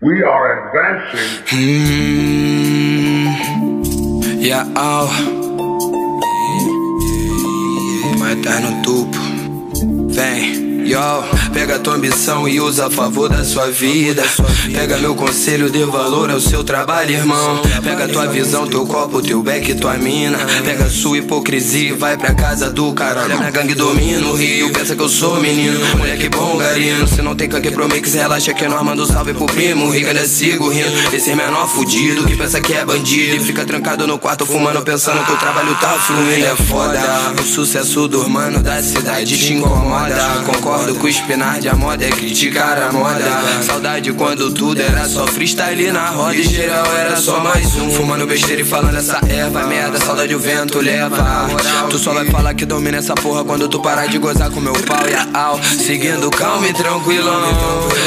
We are advancing. Mm, yeah, oh. Vai estar no topo. Vem. Yo, pega tua ambição e usa a favor da sua vida. Pega meu conselho, dê valor ao seu trabalho, irmão. Pega tua visão, teu copo, teu beck, tua mina. Pega sua hipocrisia e vai pra casa do caralho. Minha gangue domina o rio, pensa que eu sou menino. Moleque bom, garino. Se não tem canque pro mix, relaxa que nós manda um salve pro primo. Rica da sigo rindo. Esse menor fudido que pensa que é bandido. E fica trancado no quarto fumando, pensando que o trabalho tá fluindo. É foda. O sucesso do mano da cidade te incomoda. Concordo concordo com o Spinard, a moda é criticar a moda. Saudade quando tudo era só freestyle na roda e geral era só mais um. Fumando besteira e falando essa erva, merda, saudade o vento leva. Tu só vai falar que domina essa porra quando tu parar de gozar com meu pau e a al. Seguindo calmo e tranquilão.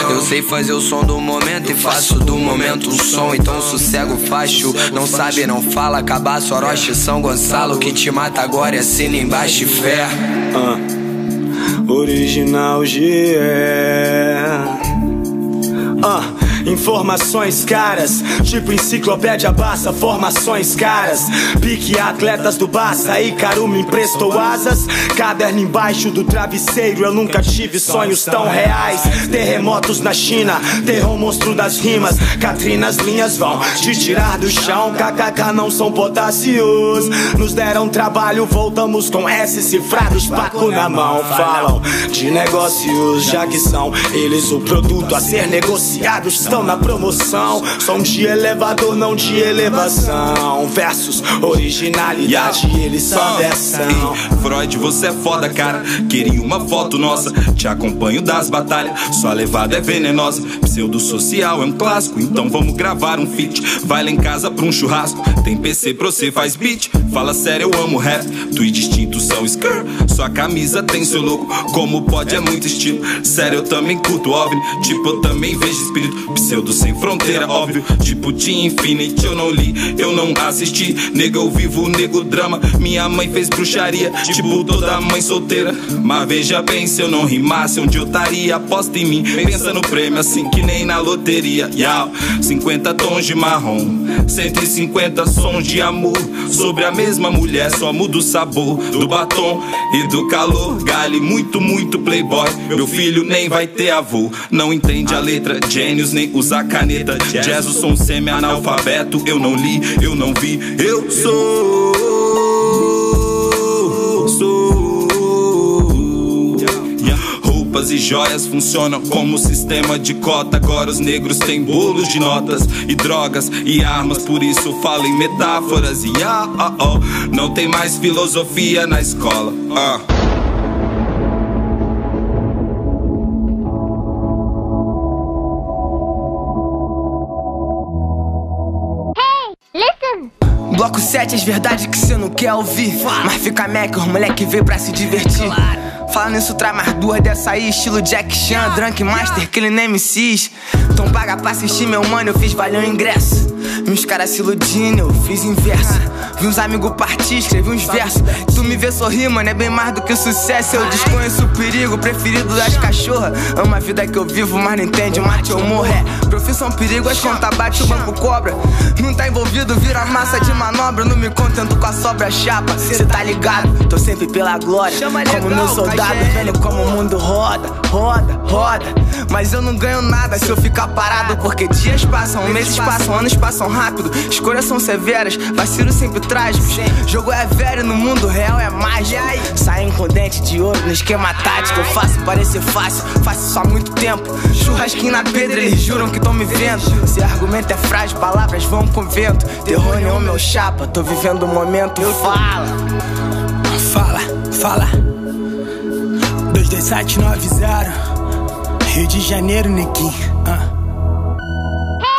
Eu sei fazer o som do momento e faço do momento um som. Então sossego facho. Não sabe, não fala, cabaço, Orochi, São Gonçalo. Que te mata agora e assina embaixo e fé. Uh. Original GE. Uh. Informações caras, tipo enciclopédia Barça, formações caras. Pique atletas do Barça, Ícaro me emprestou asas. Caderno embaixo do travesseiro, eu nunca tive sonhos tão reais. Terremotos na China, terror monstro das rimas. Catrinas linhas vão te tirar do chão. KKK não são potássios. Nos deram trabalho, voltamos com S cifrados, paco na mão. Falam de negócios, já que são eles o produto a ser negociado estão na promoção. Som de elevador, não de elevação. Versus originalidade, yeah. eles só versão. Freud, você é foda, cara. Queria uma foto nossa. Te acompanho das batalhas. Sua levada é venenosa. Pseudo social é um clássico. Então vamos gravar um feat. Vai lá em casa pra um churrasco. Tem PC pra você, faz beat. Fala sério, eu amo rap. Tu e distinto são skr. Sua camisa tem seu louco. Como pode, é muito estilo. Sério, eu também curto OVNI. Tipo, eu também vejo espírito pseudo sem fronteira, óbvio. Tipo Team Infinite, eu não li, eu não assisti. Nego, eu vivo nego drama. Minha mãe fez bruxaria, tipo toda mãe solteira. Mas veja bem, se eu não rimasse, onde eu estaria? Aposta em mim, pensa no prêmio assim que nem na loteria. Yau, 50 tons de marrom, 150 sons de amor. Sobre a mesma mulher, só muda o sabor do batom e do calor. Gale, muito, muito playboy. Meu filho nem vai ter avô, não entende a letra, gênios nem usar caneta. Jazz, o som semi-analfabeto. Eu não li, eu não vi, eu sou. Sou. Roupas e joias funcionam como sistema de cota. Agora os negros têm bolos de notas e drogas e armas. Por isso falo em metáforas e ah, ah, oh. Não tem mais filosofia na escola. Ah. Bloco 7, as verdades que cê não quer ouvir. Mas fica Mac, os moleque veio pra se divertir. Falando isso, traz mais duas dessa aí, estilo Jack Chan, Drunk Master, nem MCs. Então paga pra assistir, meu mano, eu fiz valeu o ingresso. Vi uns caras se iludindo, eu fiz inverso. Vi uns amigos partir, escrevi uns versos. Tu me vê sorrir, mano, é bem mais do que sucesso. Eu desconheço o perigo, preferido das cachorras. Ama a vida que eu vivo, mas não entende, mate ou morre. É. Profissão perigo, as conta bate, o banco cobra. Não tá envolvido, vira massa de manobra. Não me contento com a sobra chapa, cê tá ligado? Tô sempre pela glória, como meu soldado. Vendo como o mundo roda, roda, roda. Mas eu não ganho nada se eu ficar parado. Porque dias passam, meses passam, anos passam rápido. Escolhas são severas, vacilos sempre trágicos. Jogo é velho, no mundo real é mágico. Saem com dente de ouro no esquema tático. Eu faço parecer fácil, faço há muito tempo. Churrasquinho na pedra, eles juram que tão me vendo. Se argumento é frágil, palavras vão com vento. Terror nenhum, meu chapa, tô vivendo o um momento. Eu fala, fala, fala. 22790 Rio de Janeiro, neguinho. Uh.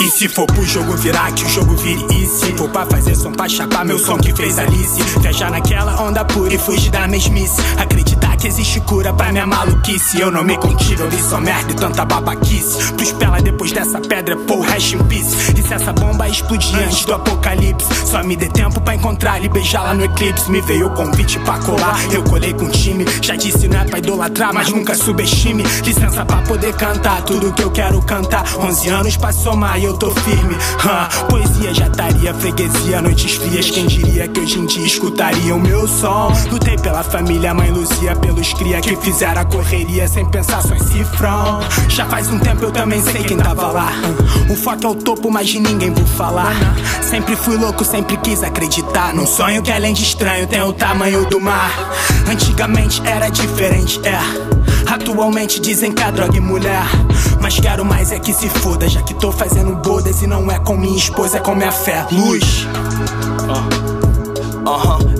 E se for pro jogo virar, que o jogo vire e se for pra fazer som pra chapar meu som que fez Alice. Viajar naquela onda pura e fugir da mesmice. Acreditar que existe cura pra minha maluquice. Eu não me contigo, eu li só merda e tanta babaquice. Pros pela depois dessa pedra, pô, rest in peace. E se essa bomba explodir antes do apocalipse? Só me dê tempo pra encontrar e beijá-la no eclipse. Me veio o convite pra colar, eu colei com o time. Já disse não é pra idolatrar, mas nunca subestime. Licença pra poder cantar tudo que eu quero cantar. 11 anos pra somar e eu tô firme. Poesia já estaria freguesia, noites frias. Quem diria que hoje em dia escutaria o meu som? Lutei pela família, mãe Luzia Pelos cria que fizeram a correria Sem pensar só em cifrão. Já faz um tempo eu também sei quem tava lá. O foco é o topo, mas de ninguém vou falar. Sempre fui louco, sempre quis acreditar Num sonho que além de estranho tem o tamanho do mar. Antigamente era diferente, é Atualmente dizem que a droga é mulher Mas quero mais é que se foda Já que tô fazendo bodas e não é com minha esposa É com minha fé, luz Aham, uh. uh -huh.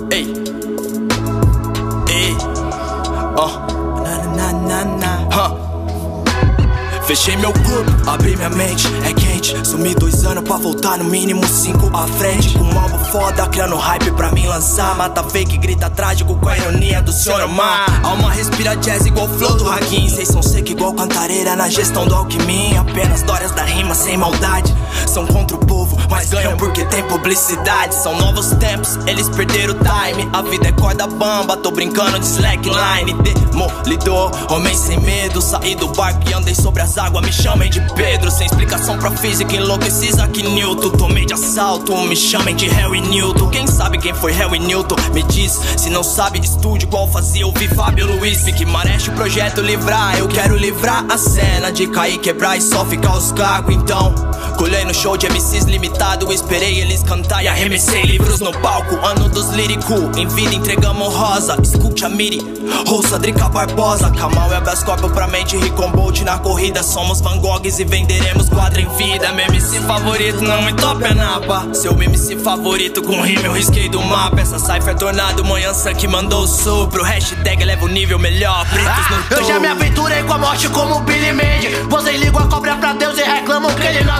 Fechei meu corpo, abri minha mente, é quente. Sumi dois anos pra voltar no mínimo cinco à frente. Com um álbum foda, criando hype pra mim lançar. Mata fake, grita trágico com a ironia do Sr. Mar. Alma respira jazz igual flow do Hakim. Vocês são seco igual cantareira na gestão do alquimia. Apenas histórias da rima sem maldade. São contra o povo, mas ganham porque tem publicidade. São novos tempos, eles perderam o time. A vida é corda bamba, tô brincando de slackline. Demolidor, homem sem medo. Saí do barco e andei sobre as águas, me chamem de Pedro. Sem explicação pra física, enlouqueci Isaac Newton. Tomei de assalto, me chamem de Harry Newton. Quem sabe quem foi Harry Newton? Me diz, se não sabe, estude igual fazia ouvir Fábio Luiz. Fique mareste o projeto livrar. Eu quero livrar a cena de cair, quebrar e só ficar os cacos. Então, colhei no show de MCs limitado. Esperei eles cantar e arremessei livros no palco. Ano dos lírico, em vida entregamos rosa. Escute a Miri, ouça Drica Barbosa. Kamal e Abas Corpo pra mente, Bolt na corrida. Somos Van Goghs e venderemos quadro em vida. Meu MC favorito não me topa é napa. Seu MC favorito com rima eu risquei do mapa. Essa cipher é tornado, manhã que mandou o sopro. Hashtag leva o nível melhor. Pretos ah, no topo. Eu já me aventurei com a morte como Billy Mandy. Vocês ligam a cobra pra Deus e reclamam que ele não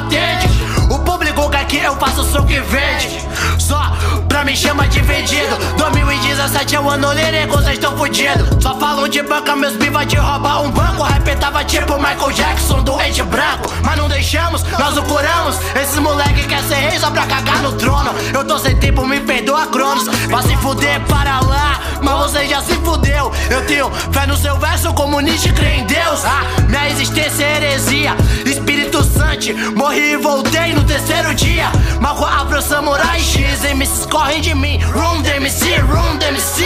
O público que eu faça o som que vende. Só pra me chama de vendido. 2017 é o ano lirico, vocês tão fudidos. Só falam de banca, meus bivas de roubar um banco. Rap tava tipo Michael Jackson, doente branco. Mas não deixamos, nós o curamos. Esses moleque quer ser rei só pra cagar no trono. Eu tô sem tempo, me perdoa, Cronos. Pra se fuder para lá, mas você já se fudeu. Eu tenho fé no seu verso, comunista e crê em Deus. Ah, minha existência é heresia. Espírito Santo, morri e voltei no terceiro dia. Marco Afro Samurai X, MCs correm de mim. Room DMC, Room DMC.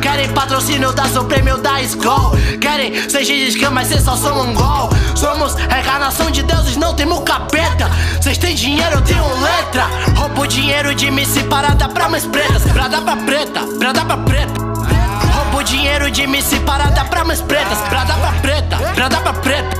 Querem patrocínio da Supreme ou da Skull. Querem ser de Scan, mas cês só são mongol. Somos reencarnação de deuses, não temos capeta. Cês têm dinheiro, eu tenho letra. Roubo dinheiro de MC parada pra mais pretas. Pra dar pra preta, pra dar pra preta. Dinheiro de MC parada pra mais pretas. Pra dar pra preta, pra dar pra preta.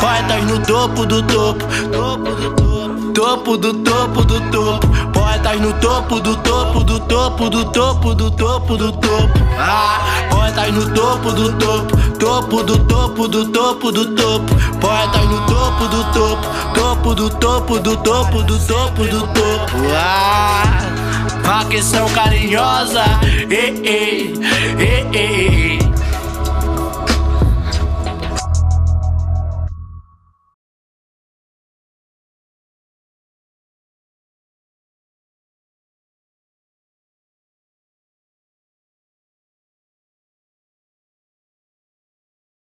Poetas no topo do topo, topo do topo, topo do topo do topo. Poetas no topo do topo do topo do topo do topo do topo. Ah, poetas no topo do topo, topo do topo do topo do topo. Poetas no topo do topo, topo do topo do topo do topo do topo. Ah, facção carinhosa, ei, ei, ei, ei.